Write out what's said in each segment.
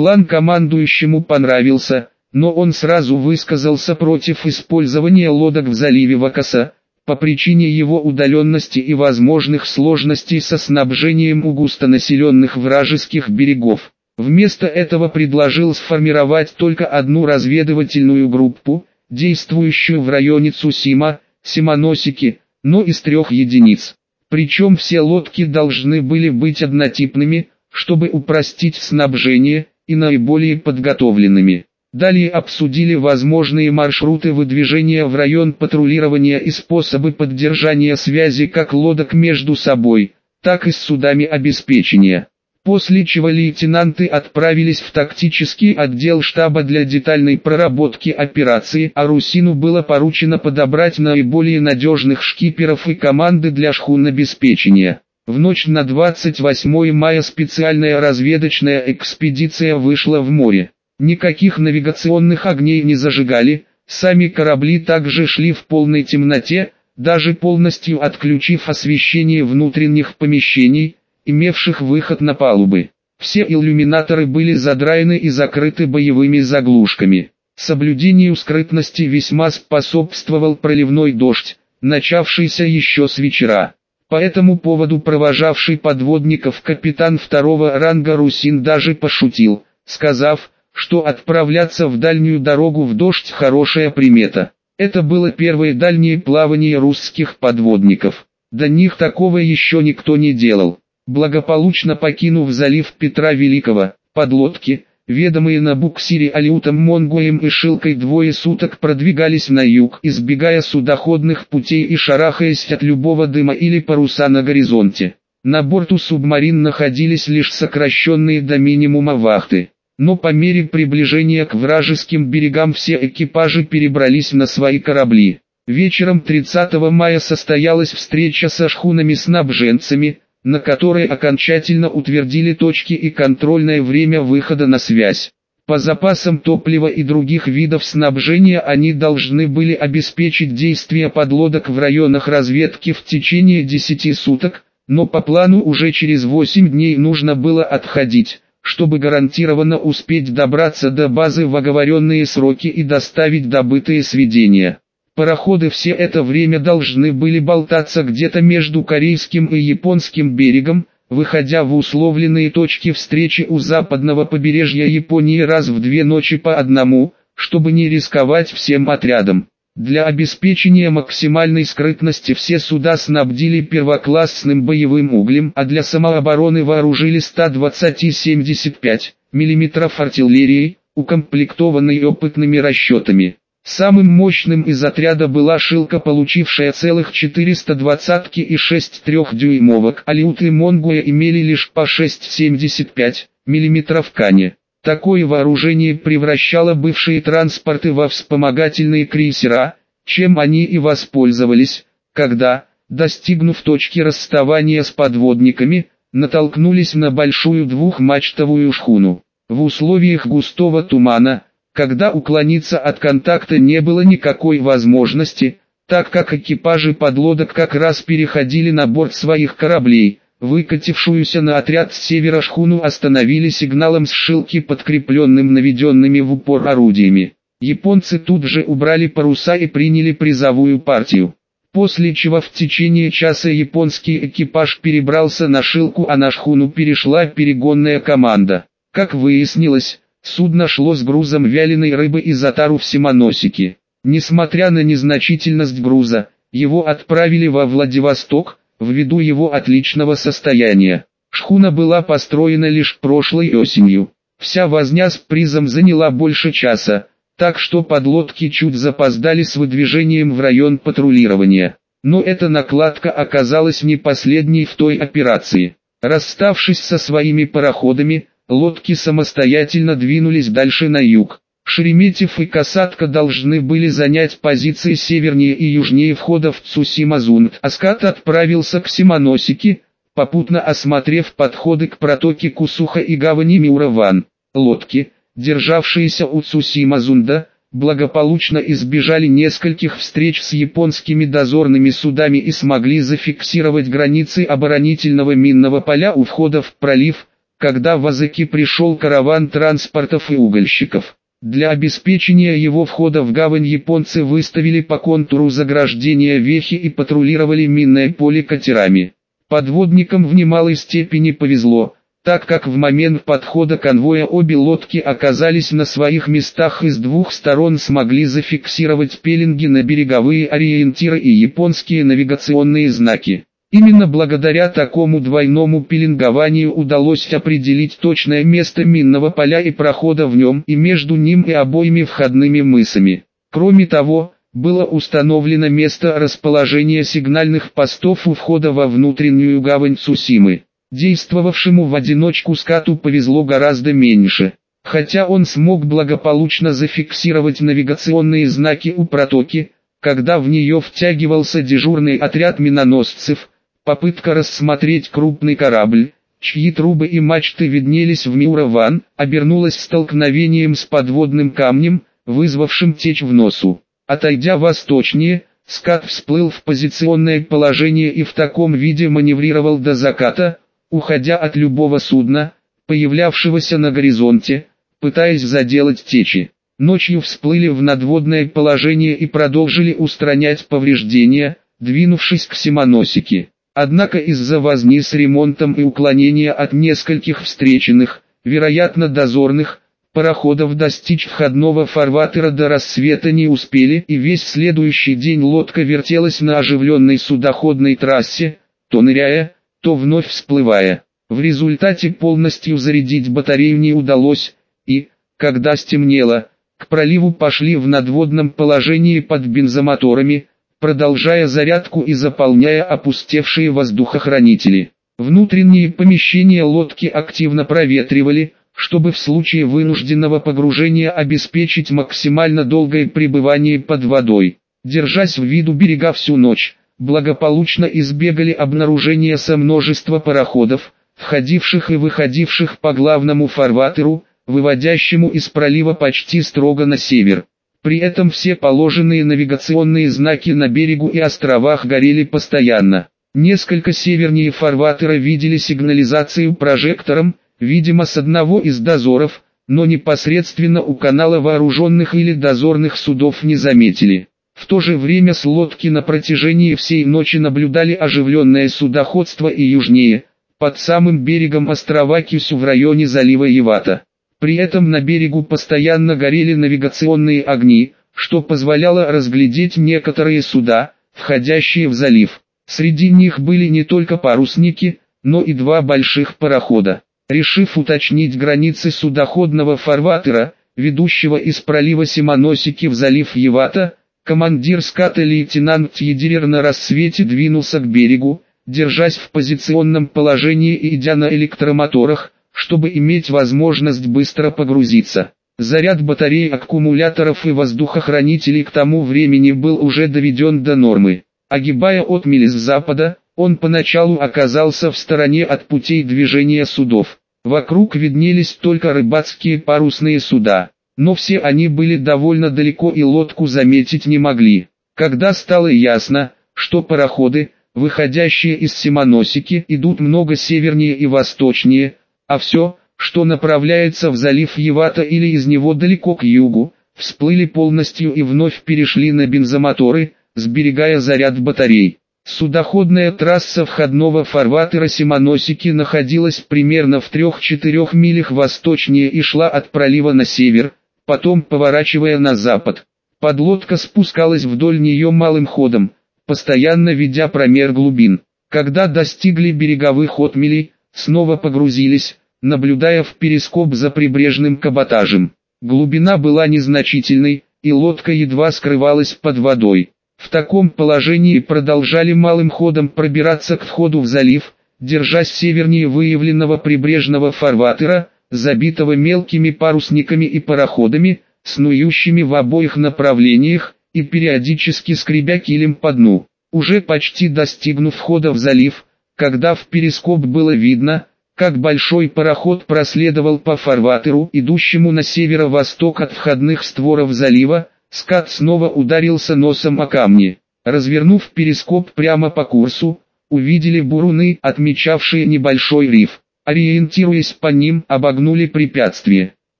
План командующему понравился, но он сразу высказался против использования лодок в заливе Вакаса, по причине его удаленности и возможных сложностей со снабжением у густонаселенных вражеских берегов. Вместо этого предложил сформировать только одну разведывательную группу, действующую в районе Цусима, Симоносики, но из трех единиц. Причем все лодки должны были быть однотипными, чтобы упростить снабжение, и наиболее подготовленными. Далее обсудили возможные маршруты выдвижения в район патрулирования и способы поддержания связи как лодок между собой, так и с судами обеспечения. После чего лейтенанты отправились в тактический отдел штаба для детальной проработки операции, а Русину было поручено подобрать наиболее надежных шкиперов и команды для шхун обеспечения. В ночь на 28 мая специальная разведочная экспедиция вышла в море. Никаких навигационных огней не зажигали, сами корабли также шли в полной темноте, даже полностью отключив освещение внутренних помещений, имевших выход на палубы. Все иллюминаторы были задраены и закрыты боевыми заглушками. Соблюдению скрытности весьма способствовал проливной дождь, начавшийся еще с вечера. По этому поводу провожавший подводников капитан второго ранга Русин даже пошутил, сказав, что отправляться в дальнюю дорогу в дождь хорошая примета. Это было первое дальнее плавание русских подводников. До них такого еще никто не делал благополучно покинув залив Петра Великого, подлодки, ведомые на буксире Алиутом Монгоем и Шилкой двое суток продвигались на юг, избегая судоходных путей и шарахаясь от любого дыма или паруса на горизонте. На борту субмарин находились лишь сокращенные до минимума вахты. Но по мере приближения к вражеским берегам все экипажи перебрались на свои корабли. Вечером 30 мая состоялась встреча со шхунами-снабженцами, на которой окончательно утвердили точки и контрольное время выхода на связь. По запасам топлива и других видов снабжения они должны были обеспечить действия подлодок в районах разведки в течение 10 суток, но по плану уже через 8 дней нужно было отходить, чтобы гарантированно успеть добраться до базы в оговоренные сроки и доставить добытые сведения. Пароходы все это время должны были болтаться где-то между корейским и японским берегом, выходя в условленные точки встречи у западного побережья Японии раз в две ночи по одному, чтобы не рисковать всем отрядом. Для обеспечения максимальной скрытности все суда снабдили первоклассным боевым углем, а для самообороны вооружили 120-75 мм артиллерией, укомплектованной опытными расчетами. Самым мощным из отряда была шилка, получившая целых 420 и 6 трехдюймовок, а лиуты Монгуя имели лишь по 6,75 мм кане. Такое вооружение превращало бывшие транспорты во вспомогательные крейсера, чем они и воспользовались, когда, достигнув точки расставания с подводниками, натолкнулись на большую двухмачтовую шхуну. В условиях густого тумана, когда уклониться от контакта не было никакой возможности, так как экипажи подлодок как раз переходили на борт своих кораблей, выкатившуюся на отряд с севера шхуну остановили сигналом с шилки подкрепленным наведенными в упор орудиями. Японцы тут же убрали паруса и приняли призовую партию. После чего в течение часа японский экипаж перебрался на шилку, а на шхуну перешла перегонная команда. Как выяснилось, Судно шло с грузом вяленой рыбы из Атару в Симоносике. Несмотря на незначительность груза, его отправили во Владивосток, ввиду его отличного состояния. Шхуна была построена лишь прошлой осенью. Вся возня с призом заняла больше часа, так что подлодки чуть запоздали с выдвижением в район патрулирования. Но эта накладка оказалась не последней в той операции. Расставшись со своими пароходами, лодки самостоятельно двинулись дальше на юг. Шереметьев и Касатка должны были занять позиции севернее и южнее входа в Цусимазунд. Аскат отправился к Симоносике, попутно осмотрев подходы к протоке Кусуха и гавани Миураван. Лодки, державшиеся у Цусимазунда, благополучно избежали нескольких встреч с японскими дозорными судами и смогли зафиксировать границы оборонительного минного поля у входа в пролив, когда в Азыки пришел караван транспортов и угольщиков. Для обеспечения его входа в гавань японцы выставили по контуру заграждения вехи и патрулировали минное поле катерами. Подводникам в немалой степени повезло, так как в момент подхода конвоя обе лодки оказались на своих местах и с двух сторон смогли зафиксировать пеленги на береговые ориентиры и японские навигационные знаки. Именно благодаря такому двойному пеленгованию удалось определить точное место минного поля и прохода в нем и между ним и обоими входными мысами. Кроме того, было установлено место расположения сигнальных постов у входа во внутреннюю гавань Цусимы. Действовавшему в одиночку скату повезло гораздо меньше. Хотя он смог благополучно зафиксировать навигационные знаки у протоки, когда в нее втягивался дежурный отряд миноносцев, Попытка рассмотреть крупный корабль, чьи трубы и мачты виднелись в Миураван, обернулась столкновением с подводным камнем, вызвавшим течь в носу. Отойдя восточнее, скат всплыл в позиционное положение и в таком виде маневрировал до заката, уходя от любого судна, появлявшегося на горизонте, пытаясь заделать течи. Ночью всплыли в надводное положение и продолжили устранять повреждения, двинувшись к Симоносике. Однако из-за возни с ремонтом и уклонения от нескольких встреченных, вероятно дозорных, пароходов достичь входного фарватера до рассвета не успели и весь следующий день лодка вертелась на оживленной судоходной трассе, то ныряя, то вновь всплывая. В результате полностью зарядить батарею не удалось, и, когда стемнело, к проливу пошли в надводном положении под бензомоторами, продолжая зарядку и заполняя опустевшие воздухохранители. Внутренние помещения лодки активно проветривали, чтобы в случае вынужденного погружения обеспечить максимально долгое пребывание под водой. Держась в виду берега всю ночь, благополучно избегали обнаружения со множества пароходов, входивших и выходивших по главному фарватеру, выводящему из пролива почти строго на север. При этом все положенные навигационные знаки на берегу и островах горели постоянно. Несколько севернее фарватера видели сигнализацию прожектором, видимо с одного из дозоров, но непосредственно у канала вооруженных или дозорных судов не заметили. В то же время с лодки на протяжении всей ночи наблюдали оживленное судоходство и южнее, под самым берегом острова Кюсю в районе залива Явата. При этом на берегу постоянно горели навигационные огни, что позволяло разглядеть некоторые суда, входящие в залив. Среди них были не только парусники, но и два больших парохода. Решив уточнить границы судоходного фарватера, ведущего из пролива Симоносики в залив Евата, командир ската лейтенант Едерер на рассвете двинулся к берегу, держась в позиционном положении и идя на электромоторах, чтобы иметь возможность быстро погрузиться. Заряд батареи аккумуляторов и воздухохранителей к тому времени был уже доведен до нормы. Огибая отмели с запада, он поначалу оказался в стороне от путей движения судов. Вокруг виднелись только рыбацкие парусные суда, но все они были довольно далеко и лодку заметить не могли. Когда стало ясно, что пароходы, выходящие из Симоносики, идут много севернее и восточнее, а все, что направляется в залив Евата или из него далеко к югу, всплыли полностью и вновь перешли на бензомоторы, сберегая заряд батарей. Судоходная трасса входного фарватера Симоносики находилась примерно в 3-4 милях восточнее и шла от пролива на север, потом поворачивая на запад. Подлодка спускалась вдоль нее малым ходом, постоянно ведя промер глубин. Когда достигли береговых отмелей, снова погрузились, наблюдая в перископ за прибрежным каботажем. Глубина была незначительной, и лодка едва скрывалась под водой. В таком положении продолжали малым ходом пробираться к входу в залив, держась севернее выявленного прибрежного фарватера, забитого мелкими парусниками и пароходами, снующими в обоих направлениях, и периодически скребя килем по дну. Уже почти достигнув входа в залив, когда в перископ было видно, как большой пароход проследовал по фарватеру, идущему на северо-восток от входных створов залива, скат снова ударился носом о камни. Развернув перископ прямо по курсу, увидели буруны, отмечавшие небольшой риф. Ориентируясь по ним, обогнули препятствие.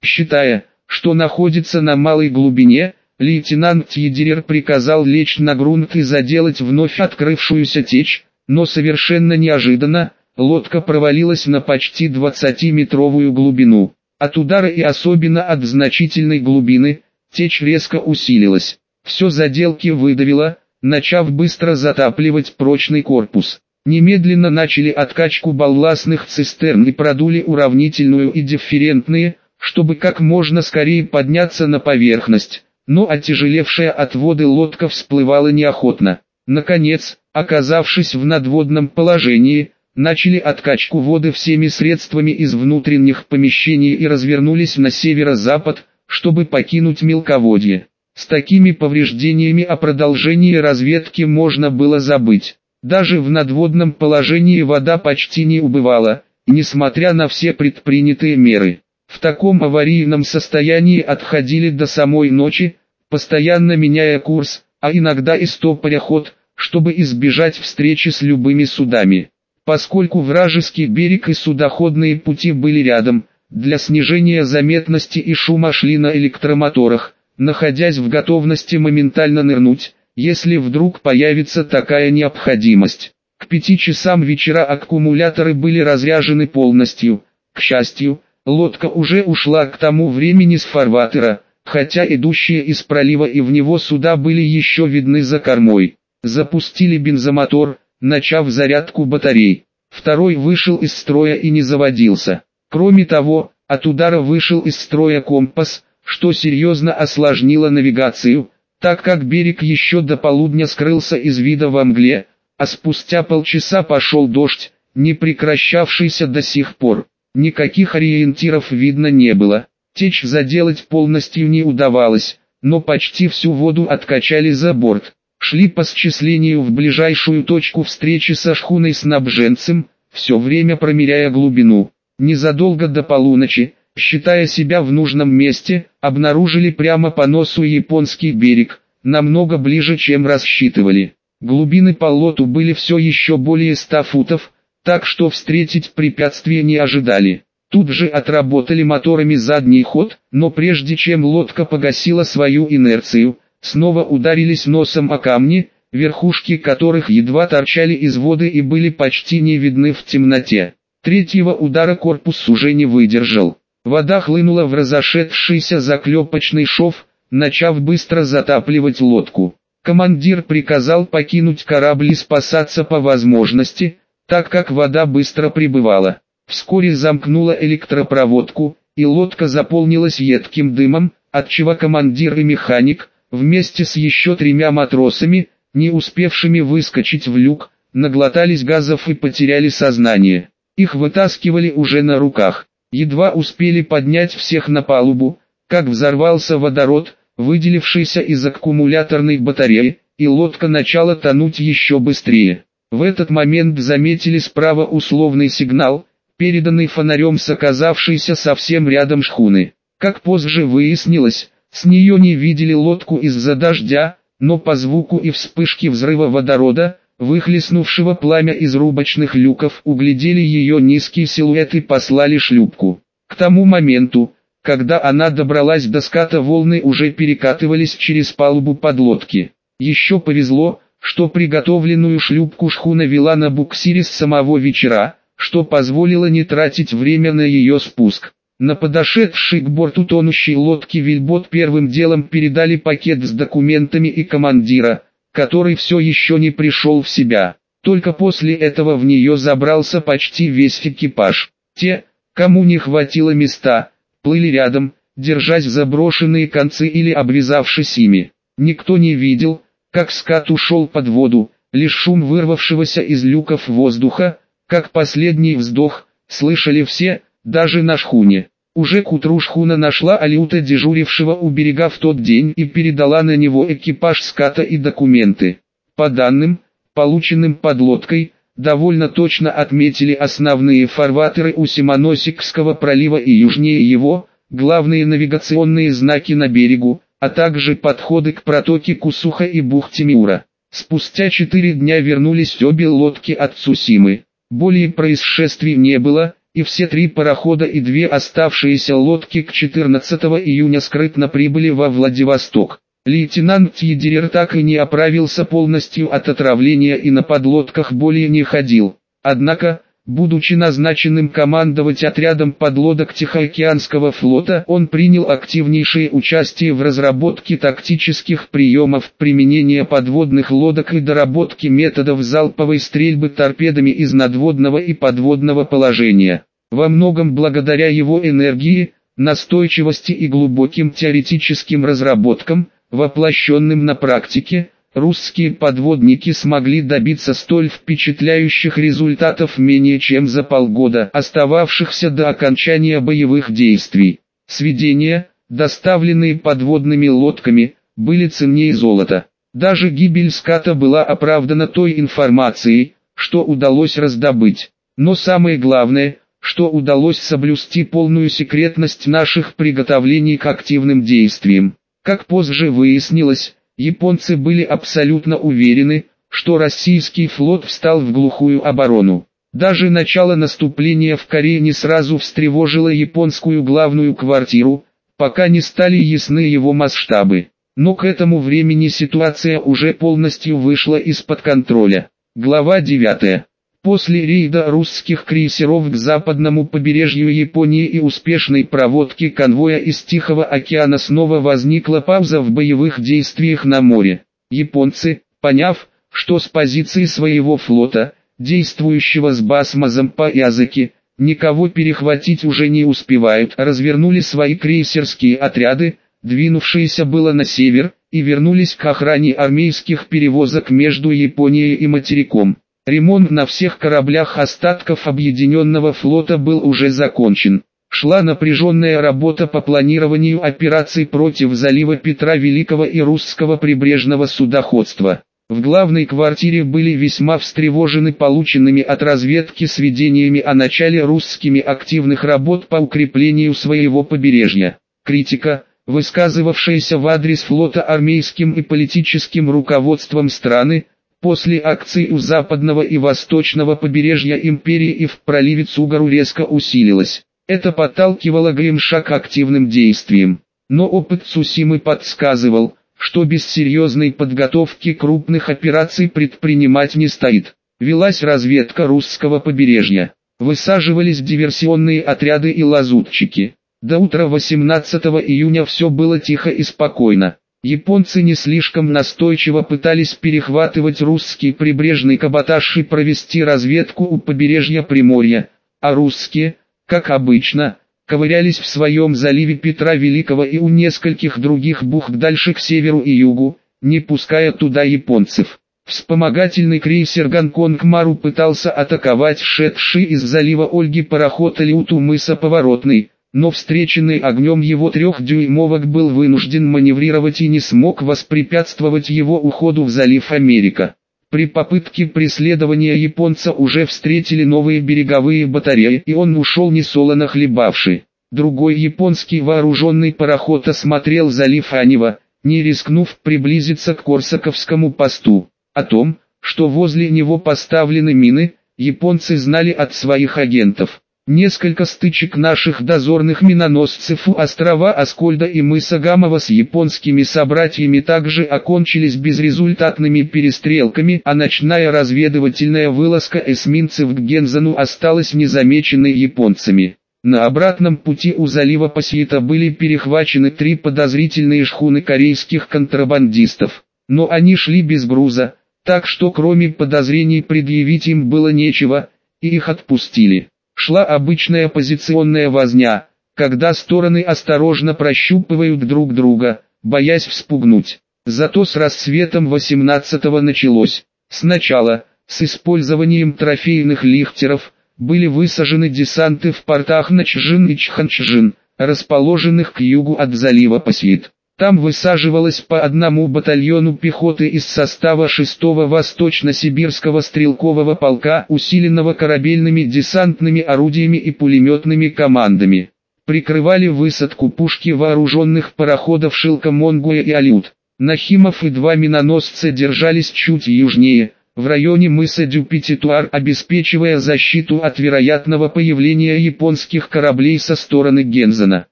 Считая, что находится на малой глубине, лейтенант Тьедерер приказал лечь на грунт и заделать вновь открывшуюся течь, но совершенно неожиданно, лодка провалилась на почти 20-метровую глубину. От удара и особенно от значительной глубины, течь резко усилилась. Все заделки выдавило, начав быстро затапливать прочный корпус. Немедленно начали откачку балластных цистерн и продули уравнительную и дифферентные, чтобы как можно скорее подняться на поверхность, но отяжелевшая от воды лодка всплывала неохотно. Наконец, оказавшись в надводном положении, начали откачку воды всеми средствами из внутренних помещений и развернулись на северо-запад, чтобы покинуть мелководье. С такими повреждениями о продолжении разведки можно было забыть. Даже в надводном положении вода почти не убывала, несмотря на все предпринятые меры. В таком аварийном состоянии отходили до самой ночи, постоянно меняя курс, а иногда и стопоря ход, чтобы избежать встречи с любыми судами. Поскольку вражеский берег и судоходные пути были рядом, для снижения заметности и шума шли на электромоторах, находясь в готовности моментально нырнуть, если вдруг появится такая необходимость. К пяти часам вечера аккумуляторы были разряжены полностью. К счастью, лодка уже ушла к тому времени с фарватера, хотя идущие из пролива и в него суда были еще видны за кормой. Запустили бензомотор, начав зарядку батарей. Второй вышел из строя и не заводился. Кроме того, от удара вышел из строя компас, что серьезно осложнило навигацию, так как берег еще до полудня скрылся из вида во мгле, а спустя полчаса пошел дождь, не прекращавшийся до сих пор. Никаких ориентиров видно не было. Течь заделать полностью не удавалось, но почти всю воду откачали за борт. Шли по счислению в ближайшую точку встречи со шхуной-снабженцем, все время промеряя глубину. Незадолго до полуночи, считая себя в нужном месте, обнаружили прямо по носу японский берег, намного ближе чем рассчитывали. Глубины по лоту были все еще более 100 футов, так что встретить препятствия не ожидали. Тут же отработали моторами задний ход, но прежде чем лодка погасила свою инерцию, снова ударились носом о камни, верхушки которых едва торчали из воды и были почти не видны в темноте. Третьего удара корпус уже не выдержал. Вода хлынула в разошедшийся заклепочный шов, начав быстро затапливать лодку. Командир приказал покинуть корабль и спасаться по возможности, так как вода быстро прибывала. Вскоре замкнула электропроводку, и лодка заполнилась едким дымом, отчего командир и механик, вместе с еще тремя матросами, не успевшими выскочить в люк, наглотались газов и потеряли сознание. Их вытаскивали уже на руках. Едва успели поднять всех на палубу, как взорвался водород, выделившийся из аккумуляторной батареи, и лодка начала тонуть еще быстрее. В этот момент заметили справа условный сигнал, переданный фонарем с оказавшейся совсем рядом шхуны. Как позже выяснилось, с нее не видели лодку из-за дождя, но по звуку и вспышке взрыва водорода, выхлестнувшего пламя из рубочных люков, углядели ее низкий силуэт и послали шлюпку. К тому моменту, когда она добралась до ската волны уже перекатывались через палубу подлодки. Еще повезло, что приготовленную шлюпку шхуна вела на буксире с самого вечера, что позволило не тратить время на ее спуск. На подошедший к борту тонущей лодки Вильбот первым делом передали пакет с документами и командира, который все еще не пришел в себя. Только после этого в нее забрался почти весь экипаж. Те, кому не хватило места, плыли рядом, держась за брошенные концы или обвязавшись ими. Никто не видел, как скат ушел под воду, лишь шум вырвавшегося из люков воздуха, как последний вздох, слышали все, даже на шхуне. Уже к утру шхуна нашла Алюта дежурившего у берега в тот день и передала на него экипаж ската и документы. По данным, полученным под лодкой, довольно точно отметили основные фарватеры у Симоносикского пролива и южнее его, главные навигационные знаки на берегу, а также подходы к протоке Кусуха и бухте Миура. Спустя четыре дня вернулись обе лодки от Цусимы. Более происшествий не было, и все три парохода и две оставшиеся лодки к 14 июня скрытно прибыли во Владивосток. Лейтенант Тидерер так и не оправился полностью от отравления и на подлодках более не ходил. Однако, будучи назначенным командовать отрядом подлодок Тихоокеанского флота, он принял активнейшее участие в разработке тактических приемов применения подводных лодок и доработке методов залповой стрельбы торпедами из надводного и подводного положения. Во многом благодаря его энергии, настойчивости и глубоким теоретическим разработкам, воплощенным на практике, русские подводники смогли добиться столь впечатляющих результатов менее чем за полгода, остававшихся до окончания боевых действий. Сведения, доставленные подводными лодками, были ценнее золота. Даже гибель ската была оправдана той информацией, что удалось раздобыть. Но самое главное, что удалось соблюсти полную секретность наших приготовлений к активным действиям. Как позже выяснилось, японцы были абсолютно уверены, что российский флот встал в глухую оборону. Даже начало наступления в Корее не сразу встревожило японскую главную квартиру, пока не стали ясны его масштабы. Но к этому времени ситуация уже полностью вышла из-под контроля. Глава 9. После рейда русских крейсеров к западному побережью Японии и успешной проводки конвоя из Тихого океана снова возникла пауза в боевых действиях на море. Японцы, поняв, что с позиции своего флота, действующего с басмазом по языке, никого перехватить уже не успевают, развернули свои крейсерские отряды, двинувшиеся было на север, и вернулись к охране армейских перевозок между Японией и материком. Ремонт на всех кораблях остатков объединенного флота был уже закончен. Шла напряженная работа по планированию операций против залива Петра Великого и русского прибрежного судоходства. В главной квартире были весьма встревожены полученными от разведки сведениями о начале русскими активных работ по укреплению своего побережья. Критика, высказывавшаяся в адрес флота армейским и политическим руководством страны, После акций у западного и восточного побережья империи и в проливе Цугару резко усилилась. Это подталкивало Гримша к активным действиям. Но опыт Цусимы подсказывал, что без серьезной подготовки крупных операций предпринимать не стоит. Велась разведка русского побережья. Высаживались диверсионные отряды и лазутчики. До утра 18 июня все было тихо и спокойно. Японцы не слишком настойчиво пытались перехватывать русский прибрежный каботаж и провести разведку у побережья Приморья, а русские, как обычно, ковырялись в своем заливе Петра Великого и у нескольких других бухт дальше к северу и югу, не пуская туда японцев. Вспомогательный крейсер Гонконг Мару пытался атаковать шедший из залива Ольги пароход Люту мыса Поворотный, но встреченный огнем его трехдюймовок был вынужден маневрировать и не смог воспрепятствовать его уходу в залив Америка. При попытке преследования японца уже встретили новые береговые батареи и он ушел несолоно хлебавший. Другой японский вооруженный пароход осмотрел залив Анива, не рискнув приблизиться к Корсаковскому посту. О том, что возле него поставлены мины, японцы знали от своих агентов. Несколько стычек наших дозорных миноносцев у острова Аскольда и мыса Гамова с японскими собратьями также окончились безрезультатными перестрелками, а ночная разведывательная вылазка эсминцев к Гензану осталась незамеченной японцами. На обратном пути у залива Пасита были перехвачены три подозрительные шхуны корейских контрабандистов, но они шли без груза, так что кроме подозрений предъявить им было нечего, и их отпустили шла обычная позиционная возня, когда стороны осторожно прощупывают друг друга, боясь вспугнуть. Зато с рассветом 18-го началось. Сначала, с использованием трофейных лихтеров, были высажены десанты в портах Начжин и Чханчжин, расположенных к югу от залива Пасит. Там высаживалось по одному батальону пехоты из состава 6-го Восточно-Сибирского стрелкового полка, усиленного корабельными десантными орудиями и пулеметными командами. Прикрывали высадку пушки вооруженных пароходов Шилка Монгуя и Алют. Нахимов и два миноносца держались чуть южнее, в районе мыса Дюпититуар, обеспечивая защиту от вероятного появления японских кораблей со стороны Гензена.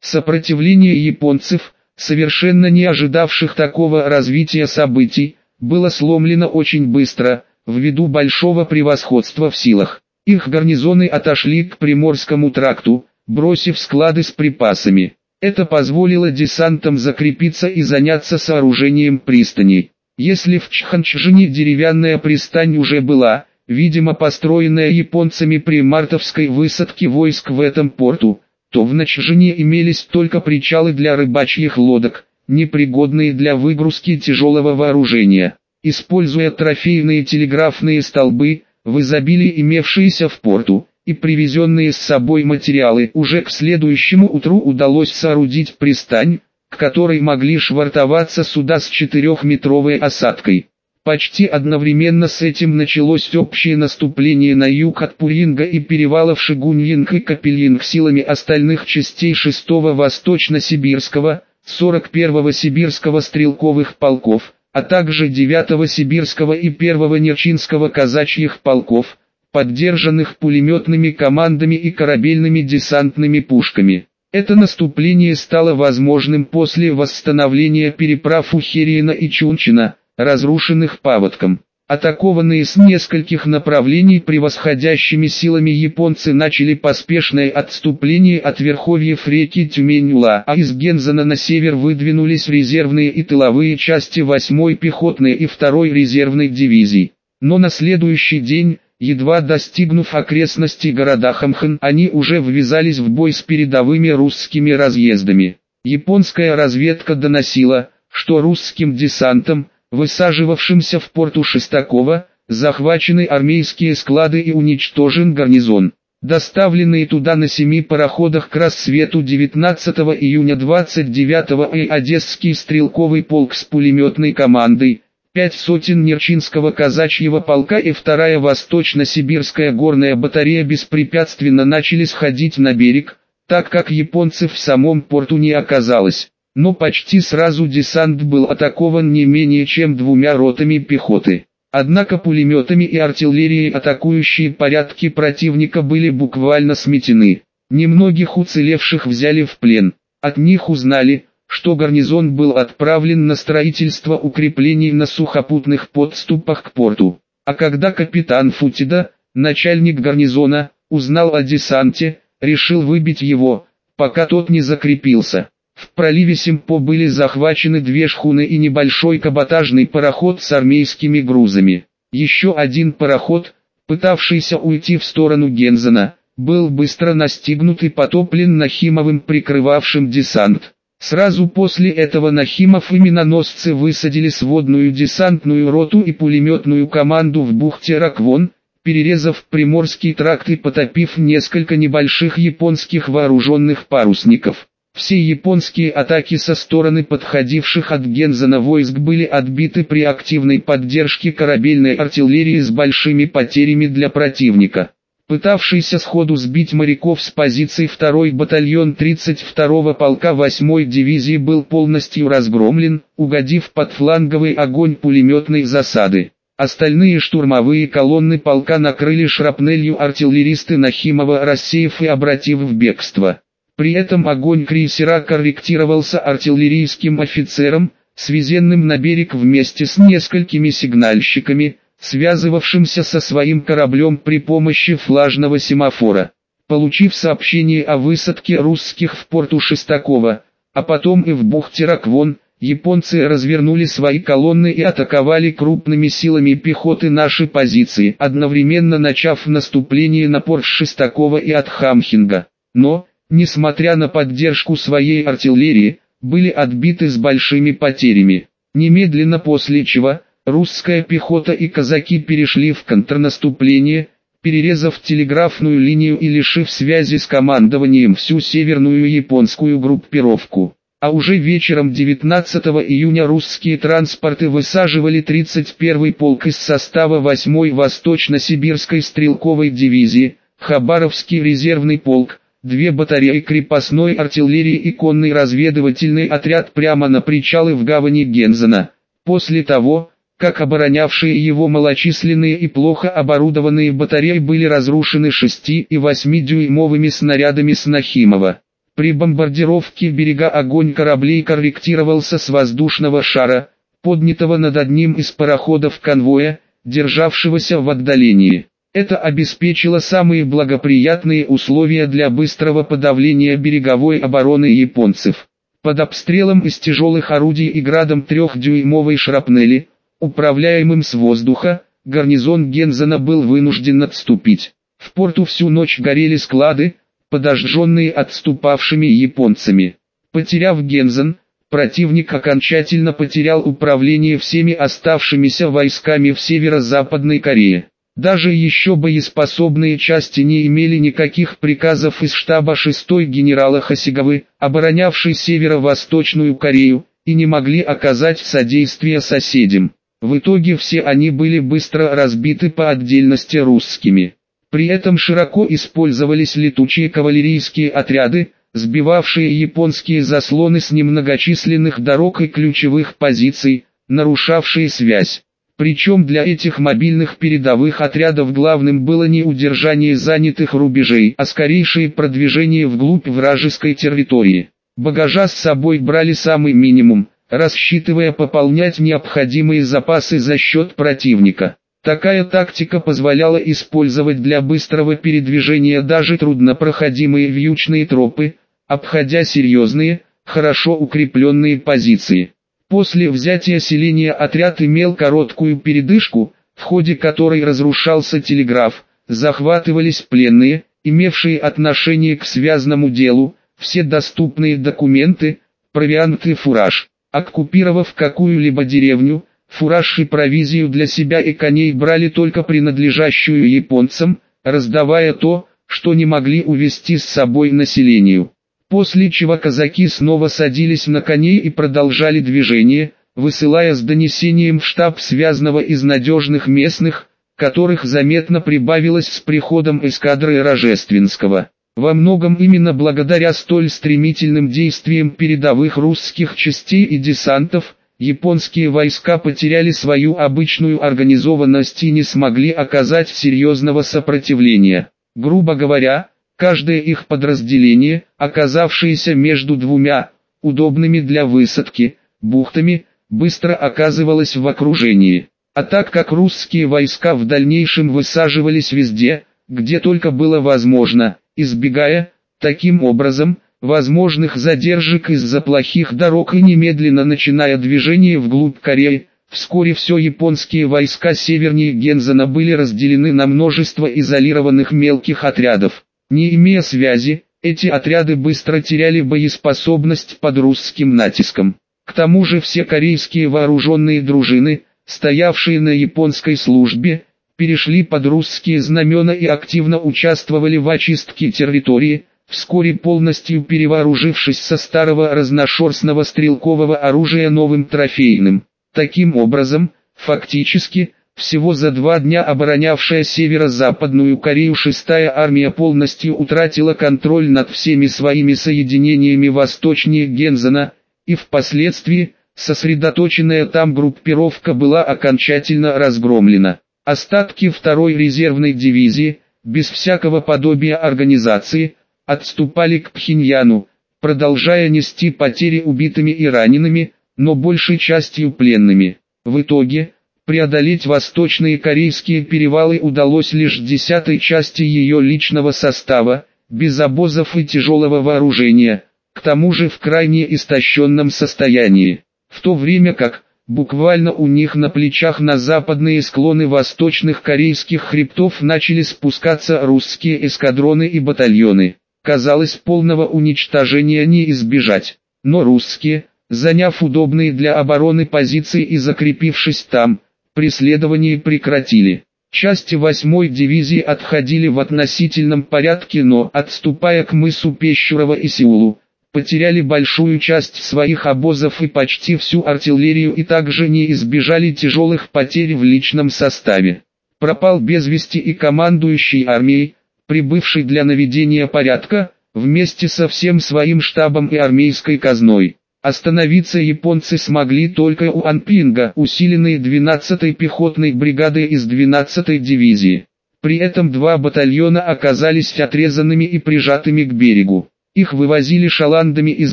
Сопротивление японцев, совершенно не ожидавших такого развития событий, было сломлено очень быстро, ввиду большого превосходства в силах. Их гарнизоны отошли к Приморскому тракту, бросив склады с припасами. Это позволило десантам закрепиться и заняться сооружением пристани. Если в Чханчжине деревянная пристань уже была, видимо построенная японцами при мартовской высадке войск в этом порту, то в Начжине имелись только причалы для рыбачьих лодок, непригодные для выгрузки тяжелого вооружения. Используя трофейные телеграфные столбы, в изобилии имевшиеся в порту, и привезенные с собой материалы, уже к следующему утру удалось соорудить пристань, к которой могли швартоваться суда с четырехметровой осадкой. Почти одновременно с этим началось общее наступление на юг от Пуринга и перевалов Шигуньинг и Капельинг силами остальных частей 6-го Восточно-Сибирского, 41-го Сибирского стрелковых полков, а также 9-го Сибирского и 1-го Нерчинского казачьих полков, поддержанных пулеметными командами и корабельными десантными пушками. Это наступление стало возможным после восстановления переправ у Херина и Чунчина, разрушенных паводком. Атакованные с нескольких направлений превосходящими силами японцы начали поспешное отступление от верховьев реки Тюмень-Ула, а из Гензена на север выдвинулись резервные и тыловые части 8-й пехотной и 2-й резервной дивизий. Но на следующий день, едва достигнув окрестностей города Хамхан, они уже ввязались в бой с передовыми русскими разъездами. Японская разведка доносила, что русским десантам, высаживавшимся в порту Шестакова, захвачены армейские склады и уничтожен гарнизон. Доставленные туда на семи пароходах к рассвету 19 июня 29 и Одесский стрелковый полк с пулеметной командой, пять сотен Нерчинского казачьего полка и вторая Восточно-Сибирская горная батарея беспрепятственно начали сходить на берег, так как японцев в самом порту не оказалось но почти сразу десант был атакован не менее чем двумя ротами пехоты. Однако пулеметами и артиллерией атакующие порядки противника были буквально сметены. Немногих уцелевших взяли в плен. От них узнали, что гарнизон был отправлен на строительство укреплений на сухопутных подступах к порту. А когда капитан Футида, начальник гарнизона, узнал о десанте, решил выбить его, пока тот не закрепился. В проливе Симпо были захвачены две шхуны и небольшой каботажный пароход с армейскими грузами. Еще один пароход, пытавшийся уйти в сторону Гензена, был быстро настигнут и потоплен Нахимовым прикрывавшим десант. Сразу после этого Нахимов и миноносцы высадили сводную десантную роту и пулеметную команду в бухте Раквон, перерезав Приморский тракт и потопив несколько небольших японских вооруженных парусников. Все японские атаки со стороны подходивших от Гензена войск были отбиты при активной поддержке корабельной артиллерии с большими потерями для противника. Пытавшийся сходу сбить моряков с позиций 2-й батальон 32-го полка 8-й дивизии был полностью разгромлен, угодив под фланговый огонь пулеметной засады. Остальные штурмовые колонны полка накрыли шрапнелью артиллеристы Нахимова рассеяв и обратив в бегство. При этом огонь крейсера корректировался артиллерийским офицером, свезенным на берег вместе с несколькими сигнальщиками, связывавшимся со своим кораблем при помощи флажного семафора. Получив сообщение о высадке русских в порту Шестакова, а потом и в бухте Раквон, японцы развернули свои колонны и атаковали крупными силами пехоты наши позиции, одновременно начав наступление на порт Шестакова и от Хамхинга. Но, несмотря на поддержку своей артиллерии, были отбиты с большими потерями. Немедленно после чего, русская пехота и казаки перешли в контрнаступление, перерезав телеграфную линию и лишив связи с командованием всю северную японскую группировку. А уже вечером 19 июня русские транспорты высаживали 31-й полк из состава 8-й Восточно-Сибирской стрелковой дивизии, Хабаровский резервный полк, две батареи крепостной артиллерии и конный разведывательный отряд прямо на причалы в гавани Гензена. После того, как оборонявшие его малочисленные и плохо оборудованные батареи были разрушены 6 и 8-дюймовыми снарядами Снахимова. При бомбардировке берега огонь кораблей корректировался с воздушного шара, поднятого над одним из пароходов конвоя, державшегося в отдалении. Это обеспечило самые благоприятные условия для быстрого подавления береговой обороны японцев. Под обстрелом из тяжелых орудий и градом трехдюймовой шрапнели, управляемым с воздуха, гарнизон Гензена был вынужден отступить. В порту всю ночь горели склады, подожженные отступавшими японцами. Потеряв Гензен, противник окончательно потерял управление всеми оставшимися войсками в северо-западной Корее. Даже еще боеспособные части не имели никаких приказов из штаба 6-й генерала Хасигавы, оборонявшей северо-восточную Корею, и не могли оказать содействие соседям. В итоге все они были быстро разбиты по отдельности русскими. При этом широко использовались летучие кавалерийские отряды, сбивавшие японские заслоны с немногочисленных дорог и ключевых позиций, нарушавшие связь. Причем для этих мобильных передовых отрядов главным было не удержание занятых рубежей, а скорейшее продвижение вглубь вражеской территории. Багажа с собой брали самый минимум, рассчитывая пополнять необходимые запасы за счет противника. Такая тактика позволяла использовать для быстрого передвижения даже труднопроходимые вьючные тропы, обходя серьезные, хорошо укрепленные позиции. После взятия селения отряд имел короткую передышку, в ходе которой разрушался телеграф, захватывались пленные, имевшие отношение к связанному делу, все доступные документы, провиант и фураж. Оккупировав какую-либо деревню, фураж и провизию для себя и коней брали только принадлежащую японцам, раздавая то, что не могли увезти с собой населению. После чего казаки снова садились на коней и продолжали движение, высылая с донесением в штаб связанного из надежных местных, которых заметно прибавилось с приходом эскадры Рожественского. Во многом именно благодаря столь стремительным действиям передовых русских частей и десантов, японские войска потеряли свою обычную организованность и не смогли оказать серьезного сопротивления. Грубо говоря, каждое их подразделение, оказавшееся между двумя, удобными для высадки, бухтами, быстро оказывалось в окружении. А так как русские войска в дальнейшем высаживались везде, где только было возможно, избегая, таким образом, возможных задержек из-за плохих дорог и немедленно начиная движение вглубь Кореи, вскоре все японские войска севернее Гензена были разделены на множество изолированных мелких отрядов. Не имея связи, эти отряды быстро теряли боеспособность под русским натиском. К тому же все корейские вооруженные дружины, стоявшие на японской службе, перешли под русские знамена и активно участвовали в очистке территории, вскоре полностью перевооружившись со старого разношерстного стрелкового оружия новым трофейным. Таким образом, фактически, всего за два дня оборонявшая северо-западную Корею шестая армия полностью утратила контроль над всеми своими соединениями восточнее Гензена, и впоследствии, сосредоточенная там группировка была окончательно разгромлена. Остатки второй резервной дивизии, без всякого подобия организации, отступали к Пхеньяну, продолжая нести потери убитыми и ранеными, но большей частью пленными. В итоге, преодолеть восточные корейские перевалы удалось лишь десятой части ее личного состава, без обозов и тяжелого вооружения, к тому же в крайне истощенном состоянии. В то время как, Буквально у них на плечах на западные склоны восточных корейских хребтов начали спускаться русские эскадроны и батальоны. Казалось, полного уничтожения не избежать. Но русские, заняв удобные для обороны позиции и закрепившись там, преследование прекратили. Части 8-й дивизии отходили в относительном порядке, но, отступая к мысу Пещурова и Сеулу, потеряли большую часть своих обозов и почти всю артиллерию и также не избежали тяжелых потерь в личном составе. Пропал без вести и командующий армией, прибывший для наведения порядка, вместе со всем своим штабом и армейской казной. Остановиться японцы смогли только у Анпинга, усиленные 12-й пехотной бригадой из 12-й дивизии. При этом два батальона оказались отрезанными и прижатыми к берегу. Их вывозили шаландами из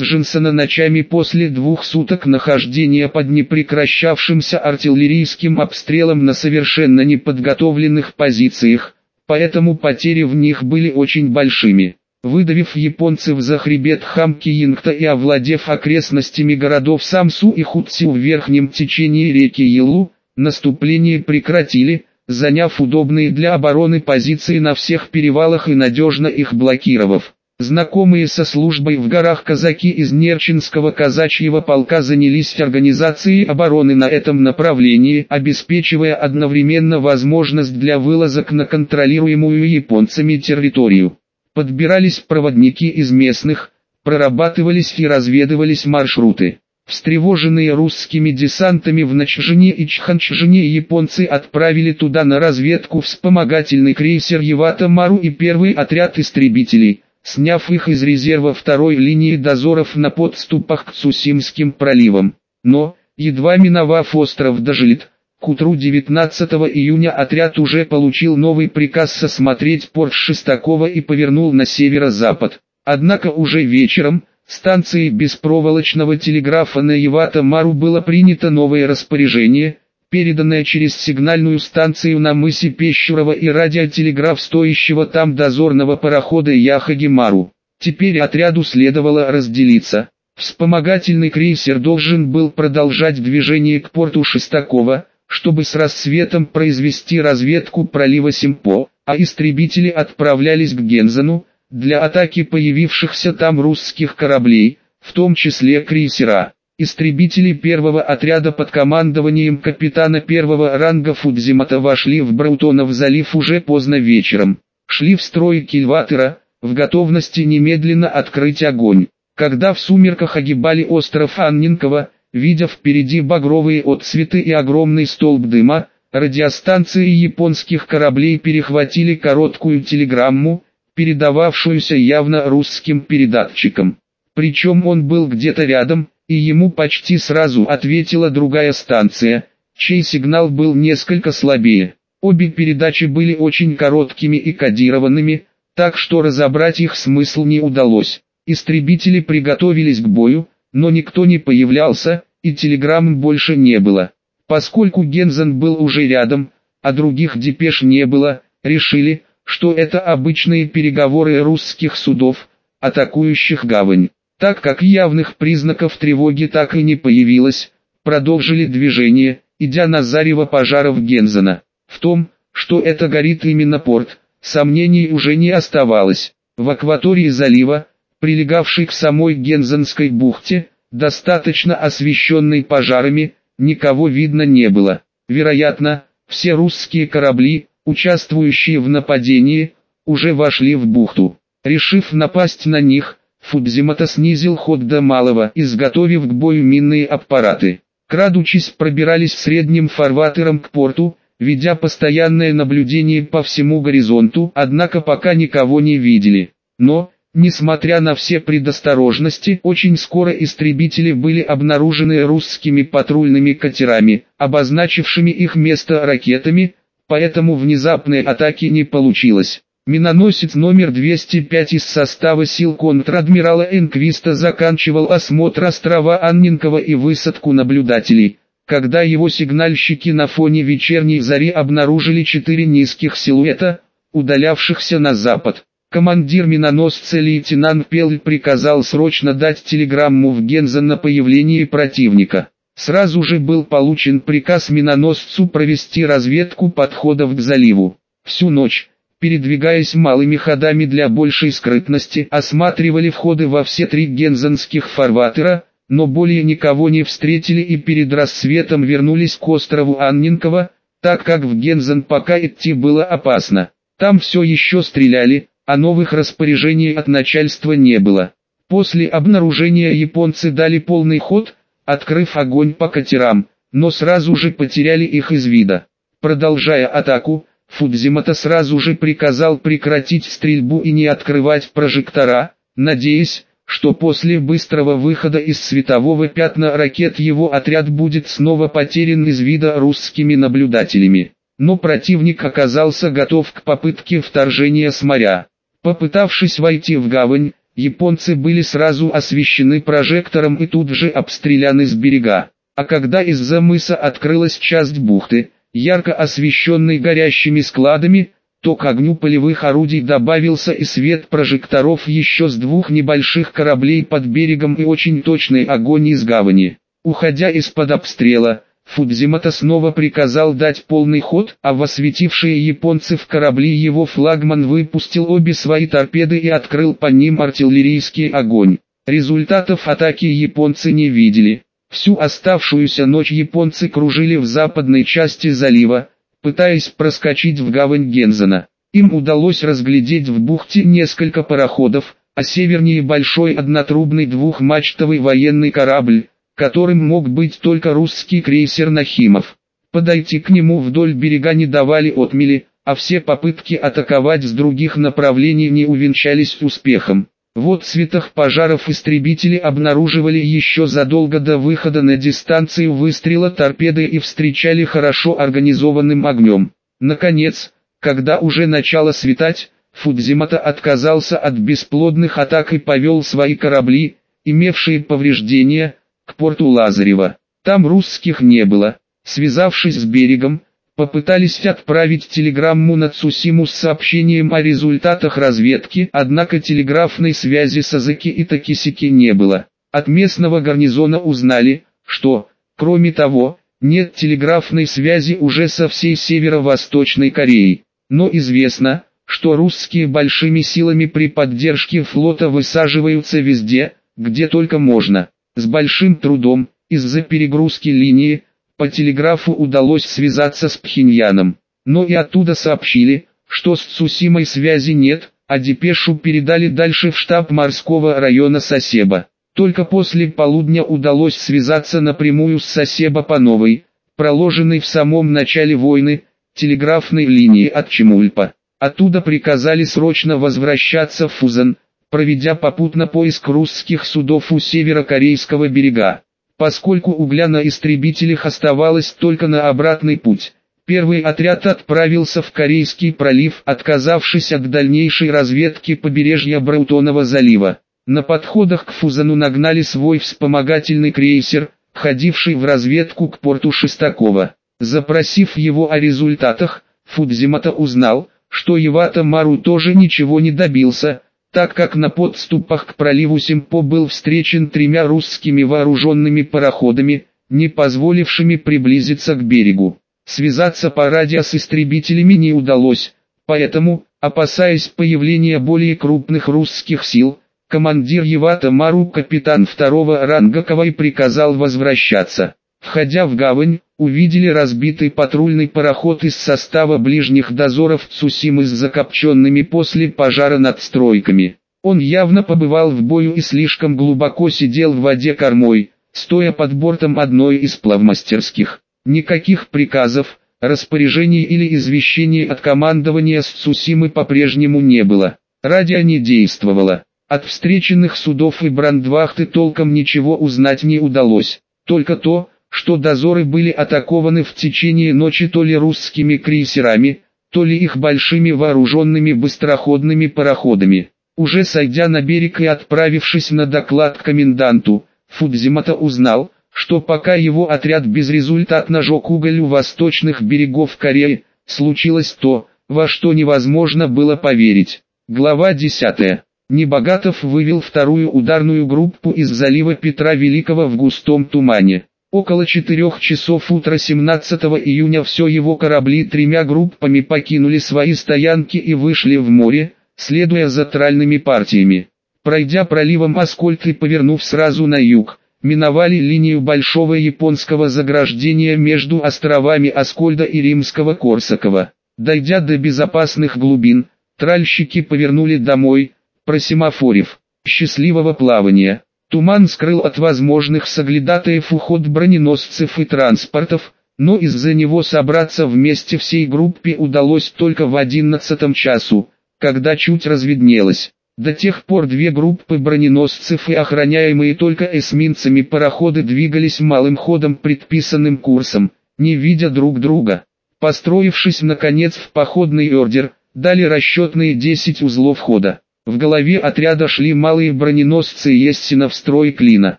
Жинсона ночами после двух суток нахождения под непрекращавшимся артиллерийским обстрелом на совершенно неподготовленных позициях, поэтому потери в них были очень большими. Выдавив японцев за хребет Хамкиингта и овладев окрестностями городов Самсу и Хутси в верхнем течении реки Елу, наступление прекратили, заняв удобные для обороны позиции на всех перевалах и надежно их блокировав. Знакомые со службой в горах казаки из Нерчинского казачьего полка занялись организацией обороны на этом направлении, обеспечивая одновременно возможность для вылазок на контролируемую японцами территорию. Подбирались проводники из местных, прорабатывались и разведывались маршруты. Встревоженные русскими десантами в Начжине и Чханчжине японцы отправили туда на разведку вспомогательный крейсер Явата Мару и первый отряд истребителей, сняв их из резерва второй линии дозоров на подступах к Цусимским проливам. Но, едва миновав остров Дожелит, к утру 19 июня отряд уже получил новый приказ сосмотреть порт Шестакова и повернул на северо-запад. Однако уже вечером, станции беспроволочного телеграфа на Явата-Мару было принято новое распоряжение, переданное через сигнальную станцию на мысе Пещурова и радиотелеграф стоящего там дозорного парохода Яхаги-Мару. Теперь отряду следовало разделиться. Вспомогательный крейсер должен был продолжать движение к порту Шестакова, чтобы с рассветом произвести разведку пролива Симпо, а истребители отправлялись к Гензену, для атаки появившихся там русских кораблей, в том числе крейсера. Истребители первого отряда под командованием капитана первого ранга Фудзимата вошли в Браутонов залив уже поздно вечером. Шли в строй кильватера, в готовности немедленно открыть огонь. Когда в сумерках огибали остров Анненково, Видя впереди багровые отцветы и огромный столб дыма, радиостанции японских кораблей перехватили короткую телеграмму, передававшуюся явно русским передатчиком. Причем он был где-то рядом, и ему почти сразу ответила другая станция, чей сигнал был несколько слабее. Обе передачи были очень короткими и кодированными, так что разобрать их смысл не удалось. Истребители приготовились к бою, но никто не появлялся, и телеграмм больше не было. Поскольку Гензен был уже рядом, а других депеш не было, решили, что это обычные переговоры русских судов, атакующих гавань. Так как явных признаков тревоги так и не появилось, продолжили движение, идя на зарево пожаров Гензена. В том, что это горит именно порт, сомнений уже не оставалось. В акватории залива, прилегавшей к самой Гензенской бухте, достаточно освещенной пожарами, никого видно не было. Вероятно, все русские корабли, участвующие в нападении, уже вошли в бухту. Решив напасть на них, Фудзимата снизил ход до малого, изготовив к бою минные аппараты. Крадучись пробирались средним фарватером к порту, ведя постоянное наблюдение по всему горизонту, однако пока никого не видели. Но, Несмотря на все предосторожности, очень скоро истребители были обнаружены русскими патрульными катерами, обозначившими их место ракетами, поэтому внезапной атаки не получилось. Миноносец номер 205 из состава сил контр-адмирала Энквиста заканчивал осмотр острова Анненкова и высадку наблюдателей, когда его сигнальщики на фоне вечерней зари обнаружили четыре низких силуэта, удалявшихся на запад. Командир миноносца лейтенант Пель приказал срочно дать телеграмму в Гензен на появление противника. Сразу же был получен приказ миноносцу провести разведку подходов к заливу. Всю ночь, передвигаясь малыми ходами для большей скрытности, осматривали входы во все три гензенских фарватера, но более никого не встретили и перед рассветом вернулись к острову Анненково, так как в Гензен пока идти было опасно. Там все еще стреляли, а новых распоряжений от начальства не было. После обнаружения японцы дали полный ход, открыв огонь по катерам, но сразу же потеряли их из вида. Продолжая атаку, Фудзимата сразу же приказал прекратить стрельбу и не открывать прожектора, надеясь, что после быстрого выхода из светового пятна ракет его отряд будет снова потерян из вида русскими наблюдателями. Но противник оказался готов к попытке вторжения с моря. Попытавшись войти в гавань, японцы были сразу освещены прожектором и тут же обстреляны с берега. А когда из-за мыса открылась часть бухты, ярко освещенной горящими складами, то к огню полевых орудий добавился и свет прожекторов еще с двух небольших кораблей под берегом и очень точный огонь из гавани. Уходя из-под обстрела, Фудзимата снова приказал дать полный ход, а в японцы в корабли его флагман выпустил обе свои торпеды и открыл по ним артиллерийский огонь. Результатов атаки японцы не видели. Всю оставшуюся ночь японцы кружили в западной части залива, пытаясь проскочить в гавань Гензена. Им удалось разглядеть в бухте несколько пароходов, а севернее большой однотрубный двухмачтовый военный корабль, которым мог быть только русский крейсер Нахимов. Подойти к нему вдоль берега не давали отмели, а все попытки атаковать с других направлений не увенчались успехом. В отцветах пожаров истребители обнаруживали еще задолго до выхода на дистанцию выстрела торпеды и встречали хорошо организованным огнем. Наконец, когда уже начало светать, Фудзимата отказался от бесплодных атак и повел свои корабли, имевшие повреждения, к порту Лазарева. Там русских не было. Связавшись с берегом, попытались отправить телеграмму на Цусиму с сообщением о результатах разведки, однако телеграфной связи с Азыки и Такисики не было. От местного гарнизона узнали, что, кроме того, нет телеграфной связи уже со всей северо-восточной Кореей. Но известно, что русские большими силами при поддержке флота высаживаются везде, где только можно. С большим трудом, из-за перегрузки линии, по телеграфу удалось связаться с Пхеньяном, но и оттуда сообщили, что с Цусимой связи нет, а депешу передали дальше в штаб морского района Сосеба. Только после полудня удалось связаться напрямую с Сосеба по новой, проложенной в самом начале войны, телеграфной линии от Чемульпа. Оттуда приказали срочно возвращаться в Фузан, проведя попутно поиск русских судов у северокорейского берега. Поскольку угля на истребителях оставалось только на обратный путь, первый отряд отправился в Корейский пролив, отказавшись от дальнейшей разведки побережья Браутонова залива. На подходах к Фузану нагнали свой вспомогательный крейсер, ходивший в разведку к порту Шестакова. Запросив его о результатах, Фудзимата узнал, что Ивата Мару тоже ничего не добился, так как на подступах к проливу Симпо был встречен тремя русскими вооруженными пароходами, не позволившими приблизиться к берегу. Связаться по радио с истребителями не удалось, поэтому, опасаясь появления более крупных русских сил, командир Евата Мару капитан второго ранга Кавай приказал возвращаться. Входя в гавань, увидели разбитый патрульный пароход из состава ближних дозоров Цусимы с закопченными после пожара надстройками. Он явно побывал в бою и слишком глубоко сидел в воде кормой, стоя под бортом одной из плавмастерских. Никаких приказов, распоряжений или извещений от командования с Цусимы по-прежнему не было. Радио не действовало. От встреченных судов и брандвахты толком ничего узнать не удалось. Только то, что дозоры были атакованы в течение ночи то ли русскими крейсерами, то ли их большими вооруженными быстроходными пароходами. Уже сойдя на берег и отправившись на доклад коменданту, Фудзимата узнал, что пока его отряд безрезультатно жег уголь у восточных берегов Кореи, случилось то, во что невозможно было поверить. Глава 10. Небогатов вывел вторую ударную группу из залива Петра Великого в густом тумане. Около четырех часов утра 17 июня все его корабли тремя группами покинули свои стоянки и вышли в море, следуя за тральными партиями. Пройдя проливом Аскольд и повернув сразу на юг, миновали линию большого японского заграждения между островами Аскольда и Римского Корсакова. Дойдя до безопасных глубин, тральщики повернули домой, просимофорив. Счастливого плавания! Туман скрыл от возможных соглядатаев уход броненосцев и транспортов, но из-за него собраться вместе всей группе удалось только в одиннадцатом часу, когда чуть разведнелось. До тех пор две группы броненосцев и охраняемые только эсминцами пароходы двигались малым ходом предписанным курсом, не видя друг друга. Построившись наконец в походный ордер, дали расчетные 10 узлов хода. В голове отряда шли малые броненосцы Естина в строй клина.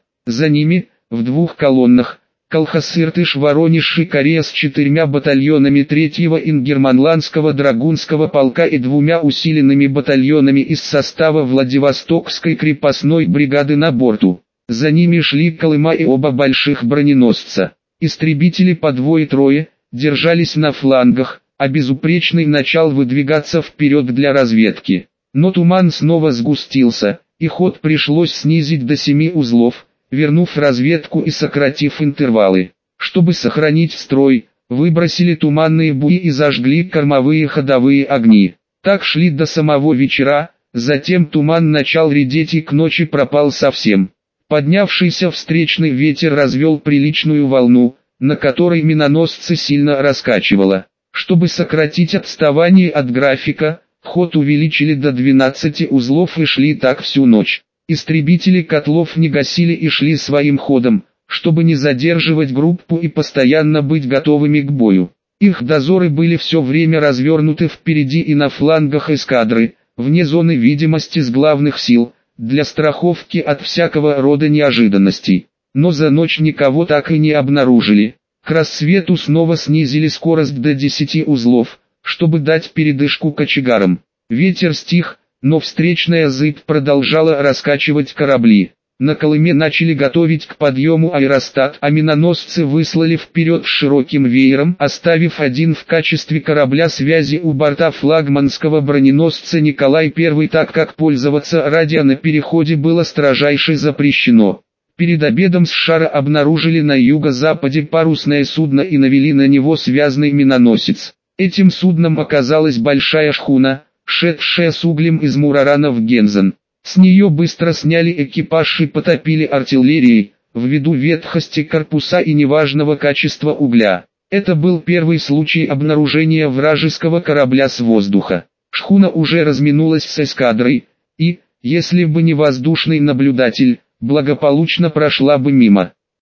За ними, в двух колоннах, Колхасыртыш Воронеж и Корея с четырьмя батальонами 3-го Ингерманландского драгунского полка и двумя усиленными батальонами из состава Владивостокской крепостной бригады на борту. За ними шли Колыма и оба больших броненосца. Истребители по двое-трое, держались на флангах, а безупречный начал выдвигаться вперед для разведки. Но туман снова сгустился, и ход пришлось снизить до семи узлов, вернув разведку и сократив интервалы. Чтобы сохранить строй, выбросили туманные буи и зажгли кормовые ходовые огни. Так шли до самого вечера, затем туман начал редеть и к ночи пропал совсем. Поднявшийся встречный ветер развел приличную волну, на которой миноносцы сильно раскачивало. Чтобы сократить отставание от графика, ход увеличили до 12 узлов и шли так всю ночь. Истребители котлов не гасили и шли своим ходом, чтобы не задерживать группу и постоянно быть готовыми к бою. Их дозоры были все время развернуты впереди и на флангах эскадры, вне зоны видимости с главных сил, для страховки от всякого рода неожиданностей. Но за ночь никого так и не обнаружили. К рассвету снова снизили скорость до 10 узлов, чтобы дать передышку кочегарам. Ветер стих, но встречная зыбь продолжала раскачивать корабли. На Колыме начали готовить к подъему аэростат, а миноносцы выслали вперед широким веером, оставив один в качестве корабля связи у борта флагманского броненосца Николай I, так как пользоваться радио на переходе было строжайше запрещено. Перед обедом с шара обнаружили на юго-западе парусное судно и навели на него связный миноносец. Этим судном оказалась большая шхуна, шедшая с углем из Мурарана в Гензен. С нее быстро сняли экипаж и потопили артиллерией, ввиду ветхости корпуса и неважного качества угля. Это был первый случай обнаружения вражеского корабля с воздуха. Шхуна уже разминулась с эскадрой, и, если бы не воздушный наблюдатель, благополучно прошла бы мимо.